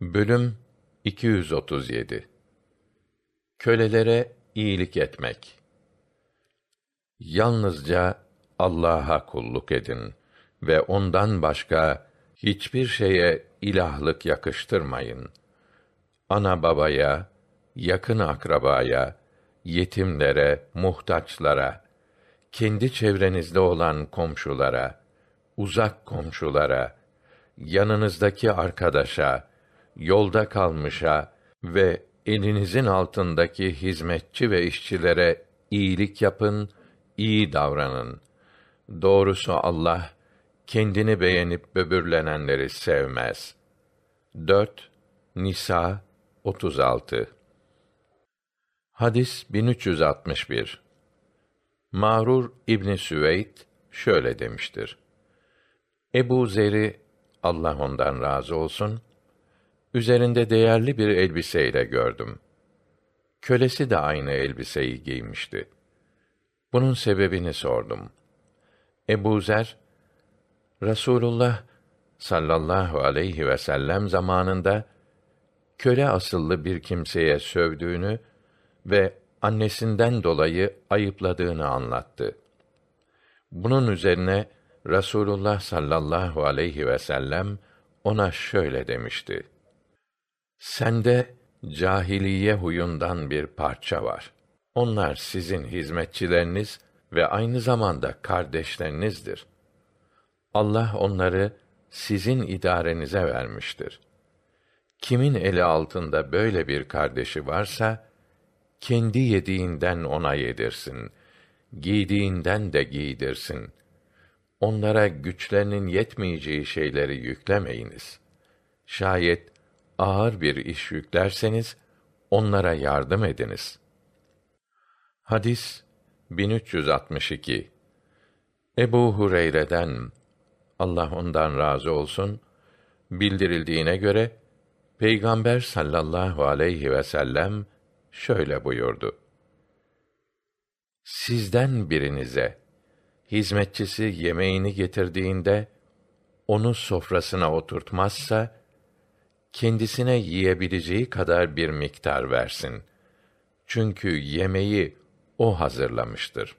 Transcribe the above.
Bölüm 237 Kölelere iyilik etmek. Yalnızca Allah'a kulluk edin ve ondan başka hiçbir şeye ilahlık yakıştırmayın. Ana babaya, yakın akrabaya, yetimlere, muhtaçlara, kendi çevrenizde olan komşulara, uzak komşulara, yanınızdaki arkadaşa, yolda kalmışa ve elinizin altındaki hizmetçi ve işçilere iyilik yapın, iyi davranın. Doğrusu Allah kendini beğenip böbürlenenleri sevmez. 4 Nisa 36 Hadis 1361 Mağrur İbni Süveyd şöyle demiştir. Ebu Zer'i Allah ondan razı olsun, üzerinde değerli bir elbiseyle gördüm. Kölesi de aynı elbiseyi giymişti. Bunun sebebini sordum. Ebu Zer, Rasulullah sallallahu aleyhi ve sellem zamanında köle asıllı bir kimseye sövdüğünü ve annesinden dolayı ayıpladığını anlattı. Bunun üzerine Rasulullah sallallahu aleyhi ve sellem ona şöyle demişti: Sende cahiliye huyundan bir parça var. Onlar sizin hizmetçileriniz ve aynı zamanda kardeşlerinizdir. Allah onları sizin idarenize vermiştir. Kimin eli altında böyle bir kardeşi varsa kendi yediğinden ona yedirsin, giydiğinden de giydirsin. Onlara güçlerinin yetmeyeceği şeyleri yüklemeyiniz. Şayet ağır bir iş yüklerseniz onlara yardım ediniz. Hadis 1362 Ebu Hureyre'den Allah ondan razı olsun bildirildiğine göre Peygamber sallallahu aleyhi ve sellem şöyle buyurdu. Sizden birinize hizmetçisi yemeğini getirdiğinde onu sofrasına oturtmazsa kendisine yiyebileceği kadar bir miktar versin. Çünkü yemeği o hazırlamıştır.